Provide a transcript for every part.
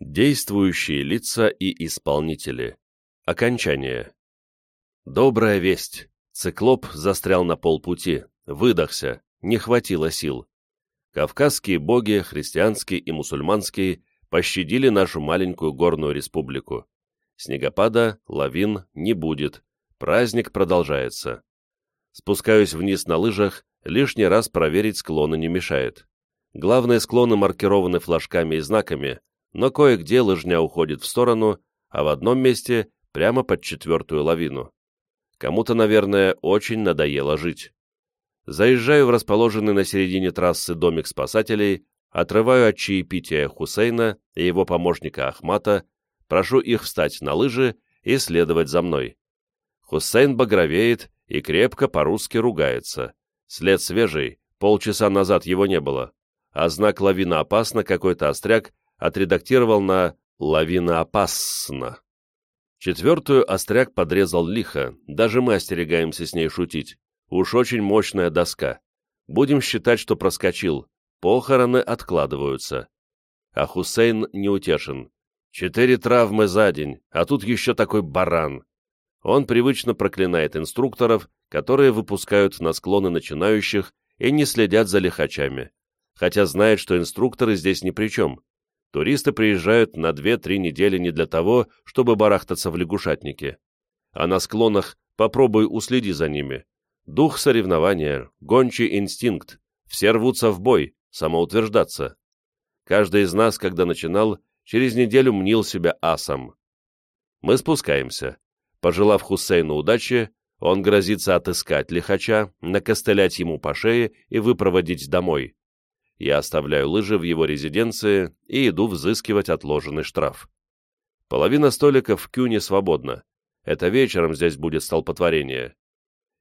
Действующие лица и исполнители. Окончание. Добрая весть. Циклоп застрял на полпути, выдохся, не хватило сил. Кавказские боги, христианские и мусульманские, пощадили нашу маленькую горную республику. Снегопада, лавин не будет, праздник продолжается. Спускаюсь вниз на лыжах, лишний раз проверить склоны не мешает. Главные склоны маркированы флажками и знаками, но кое-где лыжня уходит в сторону, а в одном месте прямо под четвертую лавину. Кому-то, наверное, очень надоело жить. Заезжаю в расположенный на середине трассы домик спасателей, отрываю от чаепития Хусейна и его помощника Ахмата, прошу их встать на лыжи и следовать за мной. Хусейн багровеет и крепко по-русски ругается. След свежий, полчаса назад его не было. А знак «Лавина опасна» какой-то остряк отредактировал на «Лавина опасна». Четвертую остряк подрезал лихо, даже мы остерегаемся с ней шутить. Уж очень мощная доска. Будем считать, что проскочил. Похороны откладываются. А Хусейн не утешен. Четыре травмы за день, а тут еще такой баран. Он привычно проклинает инструкторов, которые выпускают на склоны начинающих и не следят за лихачами, хотя знает, что инструкторы здесь ни при чем. Туристы приезжают на 2-3 недели не для того, чтобы барахтаться в лягушатнике. А на склонах попробуй уследи за ними. Дух соревнования, гончий инстинкт, все рвутся в бой, самоутверждаться. Каждый из нас, когда начинал, через неделю мнил себя асом. Мы спускаемся. Пожелав Хусейну удачи, он грозится отыскать лихача, накостылять ему по шее и выпроводить домой. Я оставляю лыжи в его резиденции и иду взыскивать отложенный штраф. Половина столиков в Кюне свободна. Это вечером здесь будет столпотворение.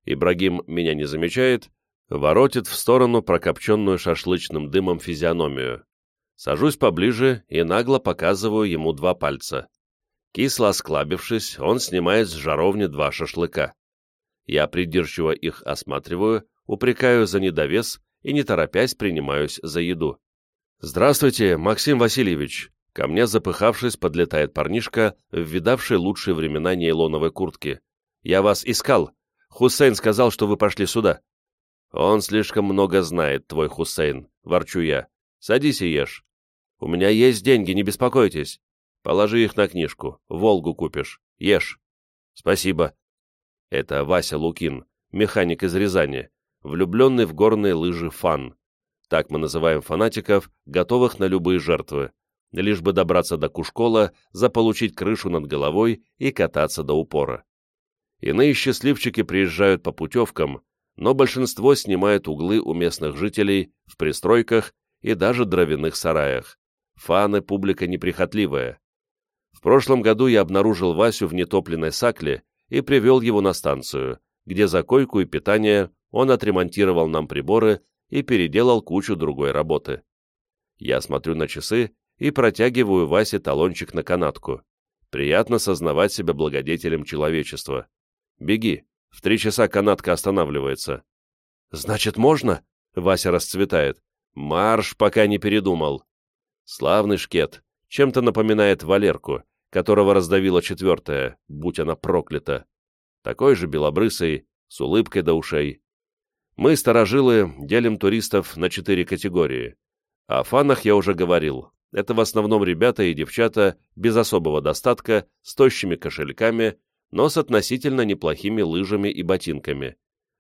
Ибрагим меня не замечает, воротит в сторону прокопченную шашлычным дымом физиономию. Сажусь поближе и нагло показываю ему два пальца. Кисло осклабившись, он снимает с жаровни два шашлыка. Я придирчиво их осматриваю, упрекаю за недовес и, не торопясь, принимаюсь за еду. «Здравствуйте, Максим Васильевич!» Ко мне, запыхавшись, подлетает парнишка, видавший лучшие времена нейлоновой куртки. «Я вас искал. Хусейн сказал, что вы пошли сюда». «Он слишком много знает, твой Хусейн», — ворчу я. «Садись и ешь. У меня есть деньги, не беспокойтесь. Положи их на книжку, Волгу купишь, ешь. Спасибо. Это Вася Лукин, механик из Рязани, влюбленный в горные лыжи фан. Так мы называем фанатиков, готовых на любые жертвы, лишь бы добраться до Кушкола, заполучить крышу над головой и кататься до упора. Иные счастливчики приезжают по путевкам, но большинство снимают углы у местных жителей в пристройках и даже дровяных сараях. Фаны – публика неприхотливая. В прошлом году я обнаружил Васю в нетопленной сакле и привел его на станцию, где за койку и питание он отремонтировал нам приборы и переделал кучу другой работы. Я смотрю на часы и протягиваю Васе талончик на канатку. Приятно сознавать себя благодетелем человечества. Беги, в три часа канатка останавливается. «Значит, можно?» — Вася расцветает. «Марш, пока не передумал». Славный шкет, чем-то напоминает Валерку, которого раздавила четвертая, будь она проклята. Такой же белобрысый, с улыбкой до ушей. Мы, старожилы, делим туристов на четыре категории. О фанах я уже говорил. Это в основном ребята и девчата без особого достатка, с тощими кошельками, но с относительно неплохими лыжами и ботинками.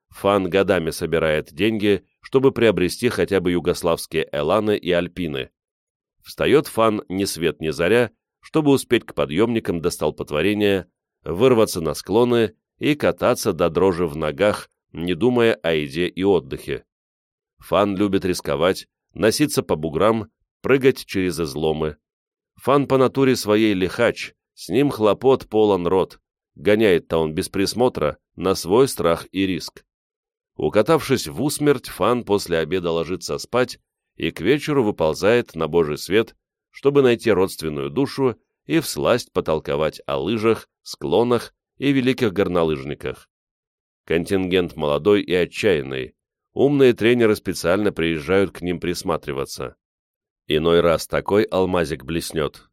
Фан годами собирает деньги, чтобы приобрести хотя бы югославские эланы и альпины. Встает фан ни свет ни заря, чтобы успеть к подъемникам до столпотворения, вырваться на склоны и кататься до дрожи в ногах, не думая о еде и отдыхе. Фан любит рисковать, носиться по буграм, прыгать через изломы. Фан по натуре своей лихач, с ним хлопот полон рот, гоняет-то он без присмотра, на свой страх и риск. Укатавшись в усмерть, Фан после обеда ложится спать и к вечеру выползает на божий свет, чтобы найти родственную душу и всласть потолковать о лыжах, склонах и великих горнолыжниках. Контингент молодой и отчаянный, умные тренеры специально приезжают к ним присматриваться. Иной раз такой алмазик блеснет.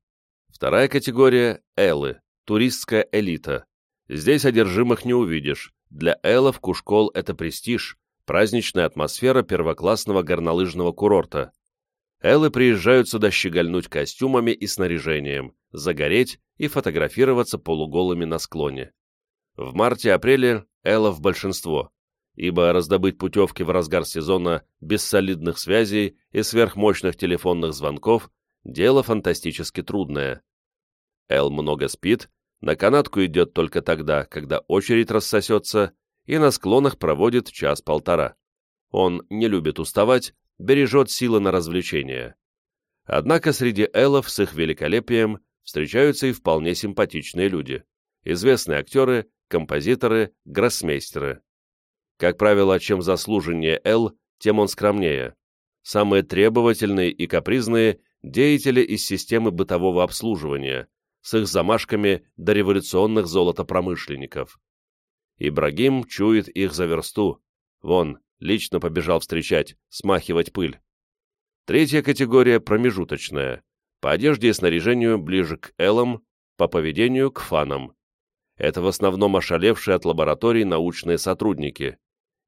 Вторая категория – эллы, туристская элита. Здесь одержимых не увидишь. Для эллов Кушкол – это престиж, праздничная атмосфера первоклассного горнолыжного курорта. Эллы приезжают сюда щегольнуть костюмами и снаряжением, загореть и фотографироваться полуголыми на склоне. В марте-апреле эллов большинство, ибо раздобыть путевки в разгар сезона без солидных связей и сверхмощных телефонных звонков – дело фантастически трудное. Эл много спит, на канатку идет только тогда, когда очередь рассосется, и на склонах проводит час-полтора. Он не любит уставать, бережет силы на развлечения. Однако среди эллов с их великолепием встречаются и вполне симпатичные люди. Известные актеры, композиторы, гроссмейстеры. Как правило, чем заслуженнее эл, тем он скромнее. Самые требовательные и капризные – деятели из системы бытового обслуживания, с их замашками до революционных золотопромышленников. Ибрагим чует их за версту. Вон, лично побежал встречать, смахивать пыль. Третья категория промежуточная. По одежде и снаряжению ближе к элам, по поведению к фанам. Это в основном ошалевшие от лабораторий научные сотрудники.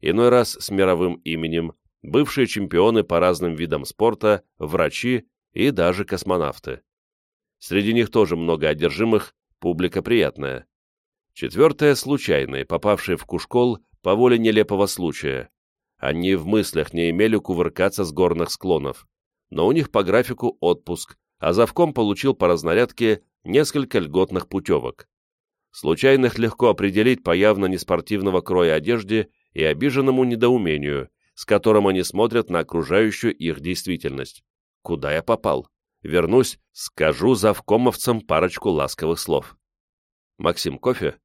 Иной раз с мировым именем, бывшие чемпионы по разным видам спорта, врачи и даже космонавты. Среди них тоже много одержимых, публика приятная. Четвертое – случайные, попавшие в Кушкол по воле нелепого случая. Они в мыслях не имели кувыркаться с горных склонов, но у них по графику отпуск, а завком получил по разнарядке несколько льготных путевок. Случайных легко определить по явно неспортивного кроя одежде и обиженному недоумению, с которым они смотрят на окружающую их действительность. Куда я попал? Вернусь, скажу завкомовцам парочку ласковых слов. Максим Кофе?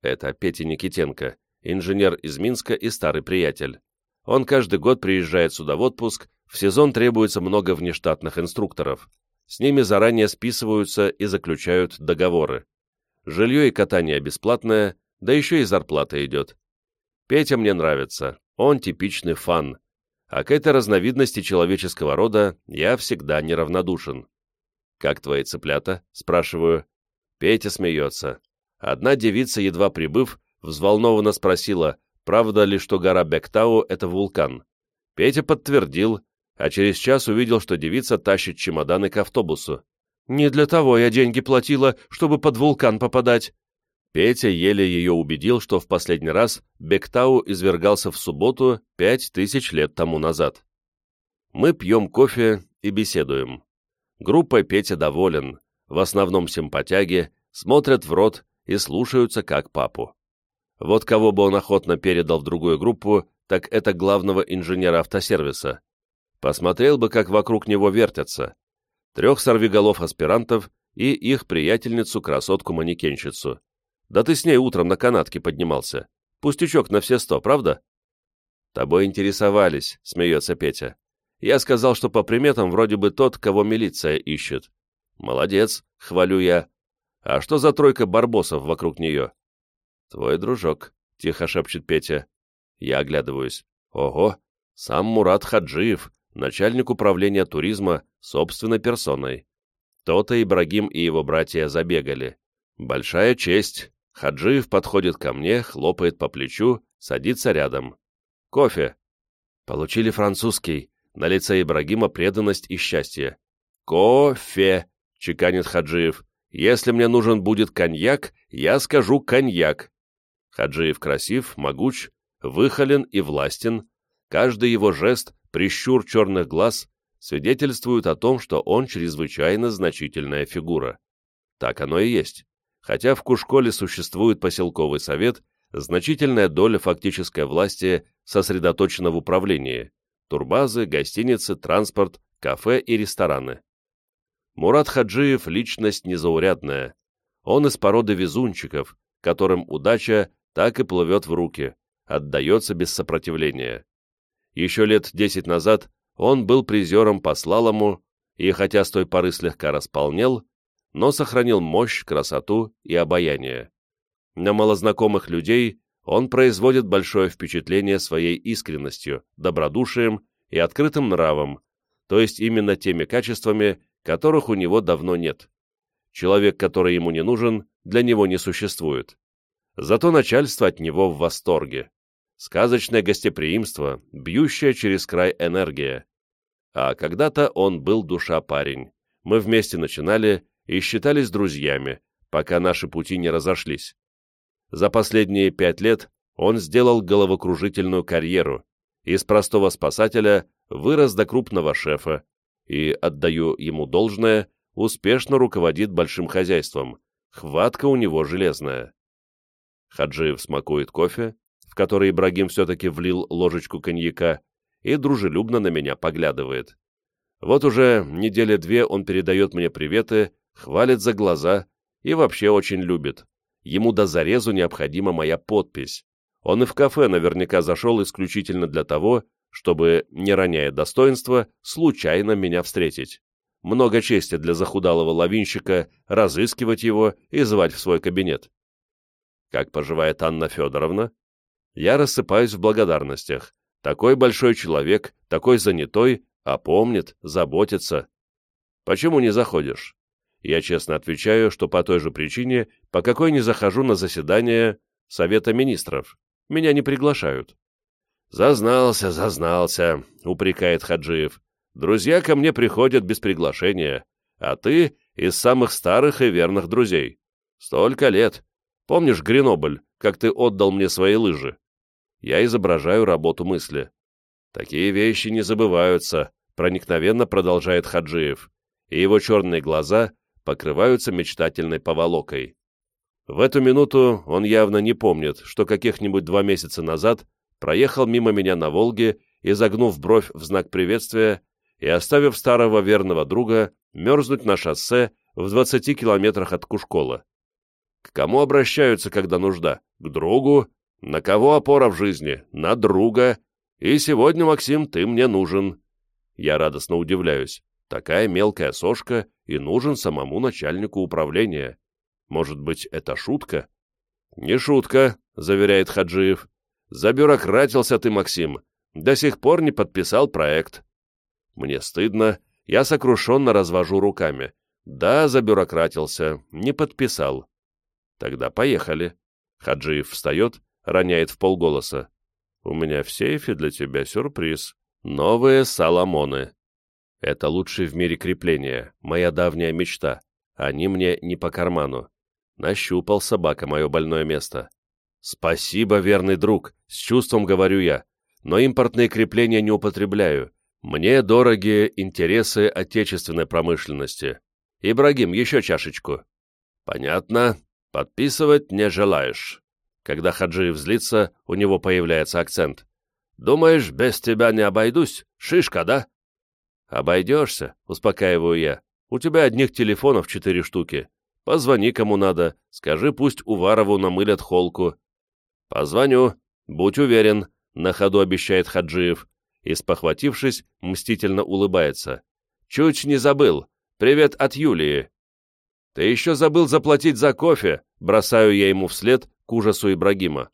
Это Петя Никитенко, инженер из Минска и старый приятель. Он каждый год приезжает сюда в отпуск, в сезон требуется много внештатных инструкторов. С ними заранее списываются и заключают договоры. Жилье и катание бесплатное, да еще и зарплата идет. Петя мне нравится, он типичный фан. А к этой разновидности человеческого рода я всегда неравнодушен. «Как твои цыплята?» — спрашиваю. Петя смеется. Одна девица, едва прибыв, взволнованно спросила, правда ли, что гора Бектау — это вулкан. Петя подтвердил, а через час увидел, что девица тащит чемоданы к автобусу. «Не для того я деньги платила, чтобы под вулкан попадать». Петя еле ее убедил, что в последний раз Бектау извергался в субботу пять тысяч лет тому назад. Мы пьем кофе и беседуем. Группой Петя доволен, в основном симпатяги, смотрят в рот и слушаются как папу. Вот кого бы он охотно передал в другую группу, так это главного инженера автосервиса. Посмотрел бы, как вокруг него вертятся. Трех сорвиголов аспирантов и их приятельницу-красотку-манекенщицу. Да ты с ней утром на канатке поднимался. Пустячок на все сто, правда? Тобой интересовались, смеется Петя. Я сказал, что по приметам вроде бы тот, кого милиция ищет. Молодец, хвалю я. А что за тройка барбосов вокруг нее? «Твой дружок», — тихо шепчет Петя. Я оглядываюсь. «Ого! Сам Мурат Хаджиев, начальник управления туризма, собственной персоной. То-то Ибрагим и его братья забегали. Большая честь. Хаджиев подходит ко мне, хлопает по плечу, садится рядом. Кофе. Получили французский. На лице Ибрагима преданность и счастье. Кофе, чеканит Хаджиев. Если мне нужен будет коньяк, я скажу коньяк. Хаджиев красив, могуч, выхолен и властен, каждый его жест, прищур черных глаз свидетельствуют о том, что он чрезвычайно значительная фигура. Так оно и есть. Хотя в Кушколе существует поселковый совет, значительная доля фактической власти сосредоточена в управлении – турбазы, гостиницы, транспорт, кафе и рестораны. Мурат Хаджиев – личность незаурядная. Он из породы везунчиков, которым удача так и плывет в руки, отдается без сопротивления. Еще лет десять назад он был призером по слалому и, хотя с той поры слегка располнел, но сохранил мощь, красоту и обаяние. На малознакомых людей он производит большое впечатление своей искренностью, добродушием и открытым нравом, то есть именно теми качествами, которых у него давно нет. человек, который ему не нужен, для него не существует. Зато начальство от него в восторге. Сказочное гостеприимство, бьющая через край энергия. А когда-то он был душа-парень. Мы вместе начинали и считались друзьями, пока наши пути не разошлись. За последние пять лет он сделал головокружительную карьеру, из простого спасателя вырос до крупного шефа и, отдаю ему должное, успешно руководит большим хозяйством, хватка у него железная. Хаджиев смакует кофе, в который Ибрагим все-таки влил ложечку коньяка, и дружелюбно на меня поглядывает. Вот уже недели две он передает мне приветы, хвалит за глаза и вообще очень любит. Ему до зарезу необходима моя подпись. Он и в кафе наверняка зашел исключительно для того, чтобы, не роняя достоинства, случайно меня встретить. Много чести для захудалого лавинщика разыскивать его и звать в свой кабинет. Как поживает Анна Федоровна? Я рассыпаюсь в благодарностях. Такой большой человек, такой занятой, а помнит, заботится. Почему не заходишь? Я честно отвечаю, что по той же причине, по какой не захожу на заседание Совета Министров. Меня не приглашают. «Зазнался, зазнался», — упрекает Хаджиев. «Друзья ко мне приходят без приглашения, а ты из самых старых и верных друзей. Столько лет. Помнишь Гренобль, как ты отдал мне свои лыжи?» Я изображаю работу мысли. «Такие вещи не забываются», — проникновенно продолжает Хаджиев, и его черные глаза покрываются мечтательной поволокой. В эту минуту он явно не помнит, что каких-нибудь два месяца назад проехал мимо меня на Волге, изогнув бровь в знак приветствия и оставив старого верного друга мерзнуть на шоссе в 20 километрах от Кушкола. К кому обращаются, когда нужда? К другу? На кого опора в жизни? На друга. И сегодня, Максим, ты мне нужен. Я радостно удивляюсь. Такая мелкая сошка и нужен самому начальнику управления. Может быть, это шутка? Не шутка, заверяет Хаджиев. Забюрократился ты, Максим. До сих пор не подписал проект. Мне стыдно, я сокрушенно развожу руками. Да, забюрократился, не подписал. Тогда поехали. Хаджиев встает, роняет в полголоса. У меня в сейфе для тебя сюрприз. Новые Соломоны. Это лучшие в мире крепления, моя давняя мечта. Они мне не по карману. Нащупал собака мое больное место. Спасибо, верный друг, с чувством говорю я, но импортные крепления не употребляю. Мне дороги интересы отечественной промышленности. Ибрагим, еще чашечку. Понятно. Подписывать не желаешь. Когда Хаджиев злится, у него появляется акцент. Думаешь, без тебя не обойдусь? Шишка, да? Обойдешься, успокаиваю я. У тебя одних телефонов четыре штуки. Позвони кому надо, скажи, пусть Уварову намылят холку. Позвоню, будь уверен, на ходу обещает Хаджиев, и, спохватившись, мстительно улыбается. Чуть не забыл. Привет от Юлии. Ты еще забыл заплатить за кофе, бросаю я ему вслед к ужасу Ибрагима.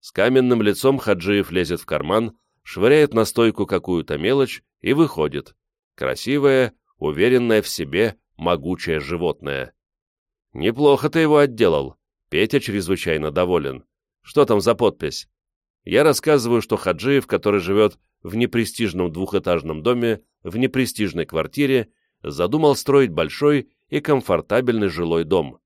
С каменным лицом Хаджиев лезет в карман, швыряет на стойку какую-то мелочь и выходит. Красивое, уверенное в себе, могучее животное. Неплохо ты его отделал. Петя чрезвычайно доволен. Что там за подпись? Я рассказываю, что Хаджиев, который живет в непрестижном двухэтажном доме, в непрестижной квартире, задумал строить большой и комфортабельный жилой дом.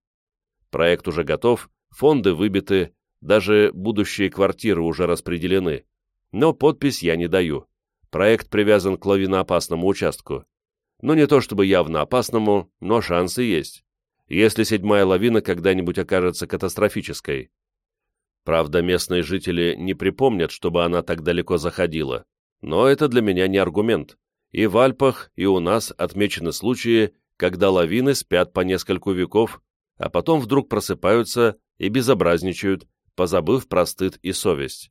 Проект уже готов, фонды выбиты, даже будущие квартиры уже распределены. Но подпись я не даю. Проект привязан к лавиноопасному участку. Ну, не то чтобы явно опасному, но шансы есть если седьмая лавина когда-нибудь окажется катастрофической. Правда, местные жители не припомнят, чтобы она так далеко заходила, но это для меня не аргумент. И в Альпах, и у нас отмечены случаи, когда лавины спят по нескольку веков, а потом вдруг просыпаются и безобразничают, позабыв про стыд и совесть.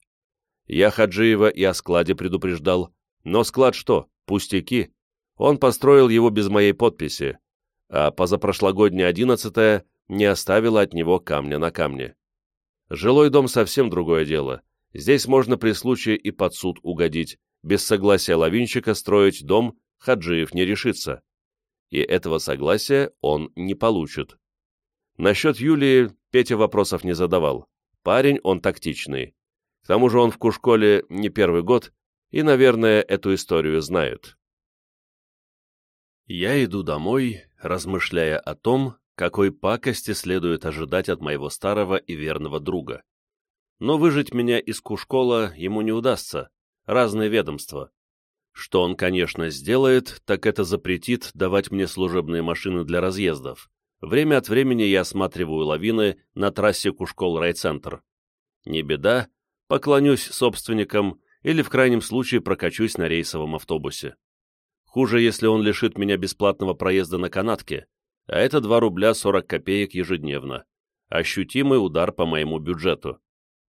Я Хаджиева и о складе предупреждал, но склад что, пустяки? Он построил его без моей подписи, а позапрошлогодняя одиннадцатая не оставила от него камня на камне. Жилой дом совсем другое дело. Здесь можно при случае и под суд угодить. Без согласия лавинщика строить дом Хаджиев не решится. и этого согласия он не получит. Насчет Юлии Петя вопросов не задавал. Парень он тактичный. К тому же он в Кушколе не первый год и, наверное, эту историю знает. Я иду домой, размышляя о том, какой пакости следует ожидать от моего старого и верного друга. Но выжить меня из Кушкола ему не удастся, разные ведомства. Что он, конечно, сделает, так это запретит давать мне служебные машины для разъездов. Время от времени я осматриваю лавины на трассе Кушкол-райцентр. Не беда, поклонюсь собственникам или в крайнем случае прокачусь на рейсовом автобусе. Хуже, если он лишит меня бесплатного проезда на канатке, а это 2 рубля 40 копеек ежедневно. Ощутимый удар по моему бюджету.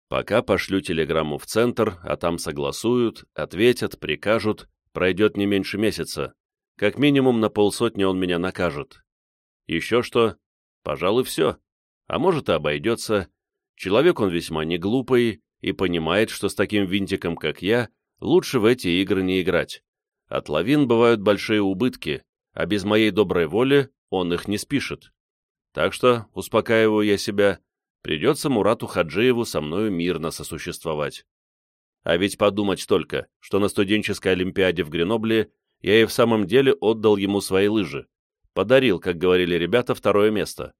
Пока пошлю телеграмму в центр, а там согласуют, ответят, прикажут, пройдет не меньше месяца. Как минимум на полсотни он меня накажет. Еще что? Пожалуй, все. А может и обойдется. Человек он весьма не глупый и понимает, что с таким винтиком, как я, лучше в эти игры не играть. От лавин бывают большие убытки, а без моей доброй воли он их не спишет. Так что, успокаиваю я себя, придется Мурату Хаджиеву со мною мирно сосуществовать. А ведь подумать только, что на студенческой олимпиаде в Гренобле я и в самом деле отдал ему свои лыжи. Подарил, как говорили ребята, второе место.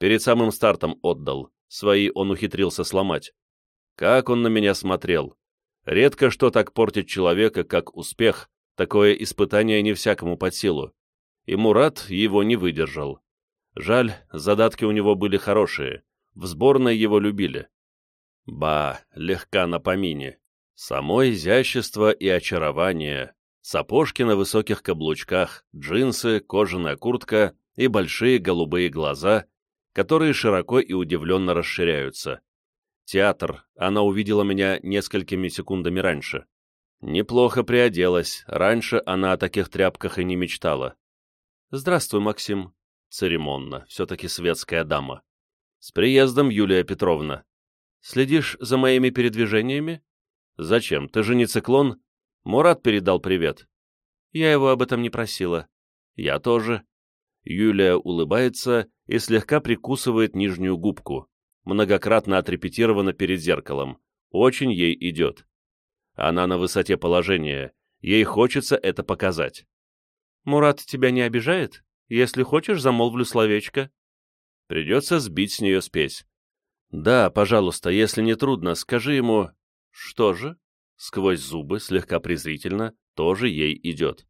Перед самым стартом отдал, свои он ухитрился сломать. Как он на меня смотрел. Редко что так портит человека, как успех, такое испытание не всякому под силу. И Мурат его не выдержал. Жаль, задатки у него были хорошие, в сборной его любили. Ба, легка на помине. Само изящество и очарование, сапожки на высоких каблучках, джинсы, кожаная куртка и большие голубые глаза, которые широко и удивленно расширяются. Театр, она увидела меня несколькими секундами раньше. Неплохо приоделась, раньше она о таких тряпках и не мечтала. «Здравствуй, Максим», церемонно, все-таки светская дама. «С приездом, Юлия Петровна. Следишь за моими передвижениями?» «Зачем? Ты же не циклон?» «Мурат передал привет». «Я его об этом не просила». «Я тоже». Юлия улыбается и слегка прикусывает нижнюю губку. Многократно отрепетирована перед зеркалом. Очень ей идет. Она на высоте положения. Ей хочется это показать. «Мурат тебя не обижает? Если хочешь, замолвлю словечко». Придется сбить с нее спесь. «Да, пожалуйста, если не трудно, скажи ему, что же? Сквозь зубы, слегка презрительно, тоже ей идет.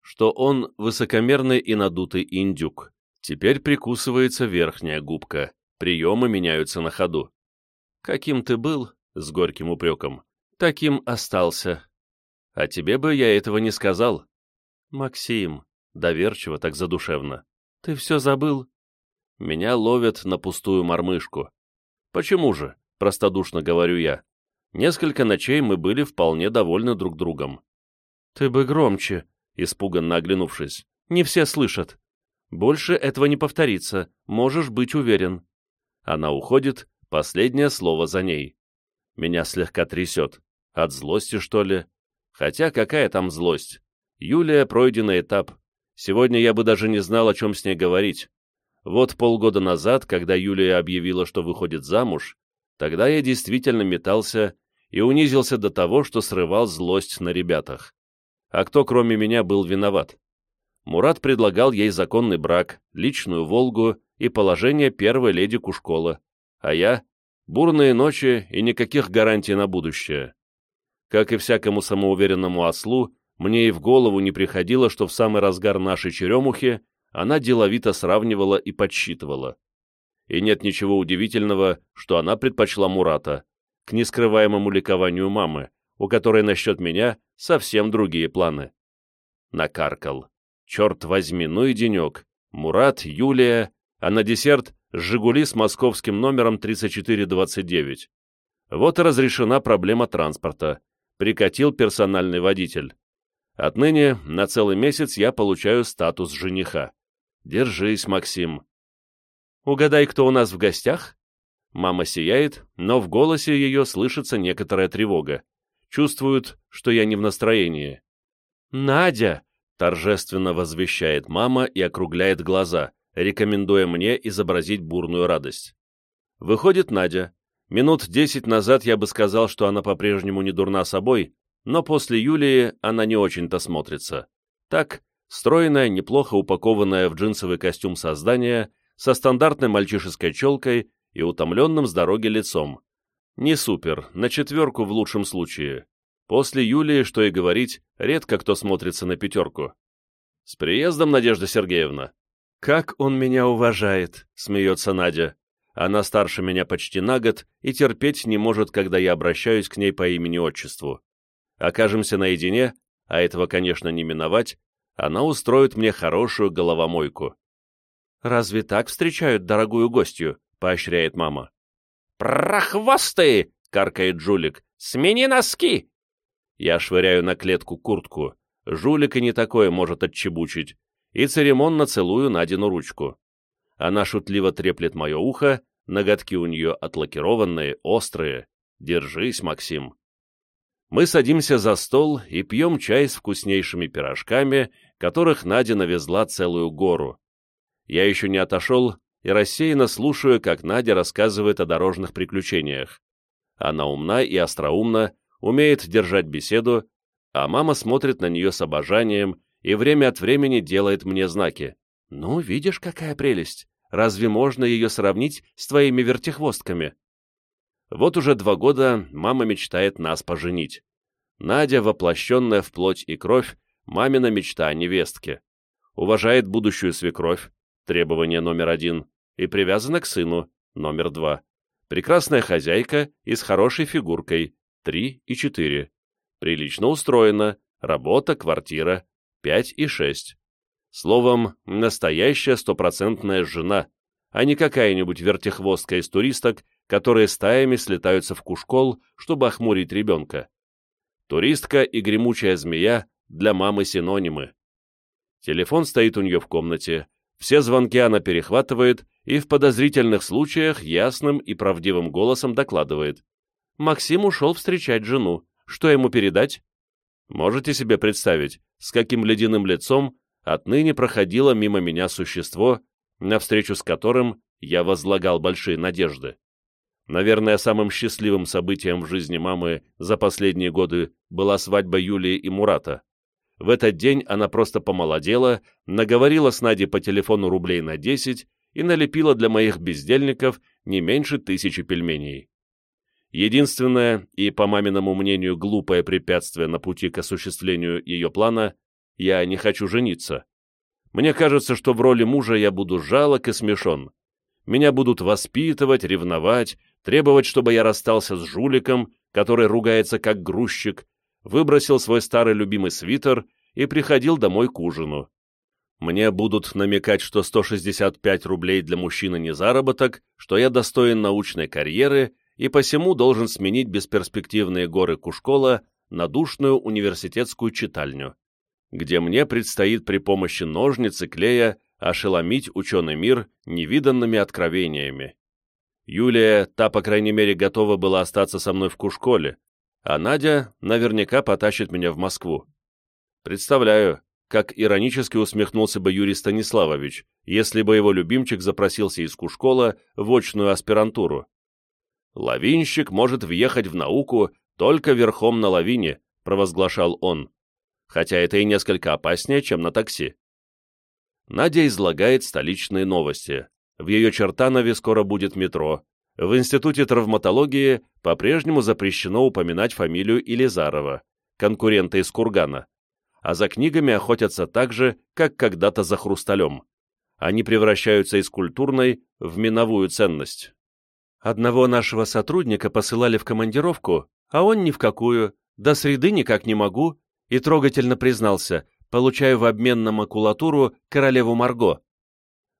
Что он высокомерный и надутый индюк. Теперь прикусывается верхняя губка. Приемы меняются на ходу. «Каким ты был?» — с горьким упреком. «Таким остался. А тебе бы я этого не сказал». «Максим», — доверчиво, так задушевно. «Ты все забыл?» Меня ловят на пустую мормышку. «Почему же?» — простодушно говорю я. Несколько ночей мы были вполне довольны друг другом. «Ты бы громче», — испуганно оглянувшись. «Не все слышат. Больше этого не повторится, можешь быть уверен». Она уходит, последнее слово за ней. Меня слегка трясет. От злости, что ли? Хотя какая там злость? Юлия пройденный этап. Сегодня я бы даже не знал, о чем с ней говорить. Вот полгода назад, когда Юлия объявила, что выходит замуж, тогда я действительно метался и унизился до того, что срывал злость на ребятах. А кто, кроме меня, был виноват? Мурат предлагал ей законный брак, личную «Волгу» и положение первой леди Кушкола, а я — бурные ночи и никаких гарантий на будущее. Как и всякому самоуверенному ослу, мне и в голову не приходило, что в самый разгар нашей черемухи она деловито сравнивала и подсчитывала. И нет ничего удивительного, что она предпочла Мурата, к нескрываемому ликованию мамы, у которой насчет меня совсем другие планы. Накаркал. Черт возьми, ну и денек. Мурат, Юлия, а на десерт «Жигули» с московским номером 3429. Вот и разрешена проблема транспорта. Прикатил персональный водитель. Отныне на целый месяц я получаю статус жениха. Держись, Максим. Угадай, кто у нас в гостях? Мама сияет, но в голосе ее слышится некоторая тревога. Чувствует, что я не в настроении. «Надя!» торжественно возвещает мама и округляет глаза, рекомендуя мне изобразить бурную радость. Выходит Надя. Минут десять назад я бы сказал, что она по-прежнему не дурна собой, но после Юлии она не очень-то смотрится. Так, стройная, неплохо упакованная в джинсовый костюм создание, со стандартной мальчишеской челкой и утомленным с дороги лицом. Не супер, на четверку в лучшем случае. После Юлии, что и говорить, редко кто смотрится на пятерку. «С приездом, Надежда Сергеевна!» «Как он меня уважает!» — смеется Надя. Она старше меня почти на год и терпеть не может, когда я обращаюсь к ней по имени-отчеству. Окажемся наедине, а этого, конечно, не миновать, она устроит мне хорошую головомойку. «Разве так встречают дорогую гостью?» — поощряет мама. «Прохвостые!» — каркает жулик. «Смени носки!» Я швыряю на клетку куртку. Жулик и не такое может отчебучить. И церемонно целую Надину ручку. Она шутливо треплет мое ухо, ноготки у нее отлакированные, острые. Держись, Максим. Мы садимся за стол и пьем чай с вкуснейшими пирожками, которых Надя навезла целую гору. Я еще не отошел и рассеянно слушаю, как Надя рассказывает о дорожных приключениях. Она умна и остроумна, умеет держать беседу, а мама смотрит на нее с обожанием и время от времени делает мне знаки. «Ну, видишь, какая прелесть! Разве можно ее сравнить с твоими вертихвостками?» Вот уже два года мама мечтает нас поженить. Надя, воплощенная в плоть и кровь, мамина мечта о невестке. Уважает будущую свекровь, требование номер один, и привязана к сыну, номер два. Прекрасная хозяйка и с хорошей фигуркой, три и четыре. Прилично устроена, работа, квартира, пять и шесть. Словом, настоящая стопроцентная жена, а не какая-нибудь вертихвостка из туристок, которые стаями слетаются в Кушкол, чтобы охмурить ребенка. Туристка и гремучая змея для мамы синонимы. Телефон стоит у нее в комнате, все звонки она перехватывает и в подозрительных случаях ясным и правдивым голосом докладывает. Максим ушел встречать жену. Что ему передать? Можете себе представить, с каким ледяным лицом отныне проходило мимо меня существо, навстречу с которым я возлагал большие надежды. Наверное, самым счастливым событием в жизни мамы за последние годы была свадьба Юлии и Мурата. В этот день она просто помолодела, наговорила с Надей по телефону рублей на 10 и налепила для моих бездельников не меньше тысячи пельменей. Единственное и, по маминому мнению, глупое препятствие на пути к осуществлению ее плана – я не хочу жениться. Мне кажется, что в роли мужа я буду жалок и смешон. Меня будут воспитывать, ревновать, требовать, чтобы я расстался с жуликом, который ругается как грузчик, выбросил свой старый любимый свитер и приходил домой к ужину. Мне будут намекать, что 165 рублей для мужчины не заработок, что я достоин научной карьеры и посему должен сменить бесперспективные горы Кушкола на душную университетскую читальню где мне предстоит при помощи ножниц и клея ошеломить ученый мир невиданными откровениями. Юлия, та, по крайней мере, готова была остаться со мной в Кушколе, а Надя наверняка потащит меня в Москву. Представляю, как иронически усмехнулся бы Юрий Станиславович, если бы его любимчик запросился из Кушкола в очную аспирантуру. «Лавинщик может въехать в науку только верхом на лавине», провозглашал он хотя это и несколько опаснее, чем на такси. Надя излагает столичные новости. В ее Чертанове скоро будет метро. В Институте травматологии по-прежнему запрещено упоминать фамилию Илизарова, конкурента из Кургана. А за книгами охотятся так же, как когда-то за хрусталем. Они превращаются из культурной в миновую ценность. Одного нашего сотрудника посылали в командировку, а он ни в какую, до среды никак не могу, и трогательно признался, получаю в обмен на макулатуру королеву Марго.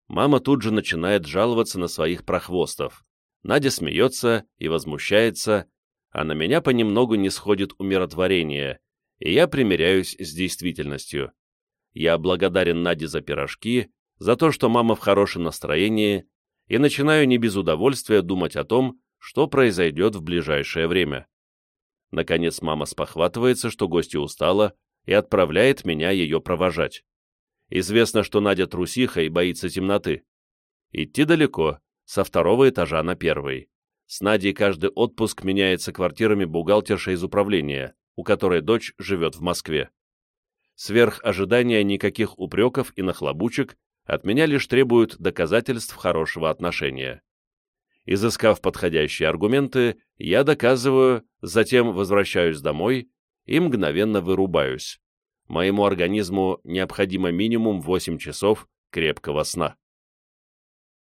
Мама тут же начинает жаловаться на своих прохвостов. Надя смеется и возмущается, а на меня понемногу не сходит умиротворение, и я примиряюсь с действительностью. Я благодарен Наде за пирожки, за то, что мама в хорошем настроении, и начинаю не без удовольствия думать о том, что произойдет в ближайшее время. Наконец мама спохватывается, что гостья устала, и отправляет меня ее провожать. Известно, что Надя трусиха и боится темноты. Идти далеко, со второго этажа на первый. С Надей каждый отпуск меняется квартирами бухгалтерша из управления, у которой дочь живет в Москве. Сверх ожидания никаких упреков и нахлобучек от меня лишь требуют доказательств хорошего отношения. Изыскав подходящие аргументы, я доказываю, затем возвращаюсь домой и мгновенно вырубаюсь. Моему организму необходимо минимум 8 часов крепкого сна.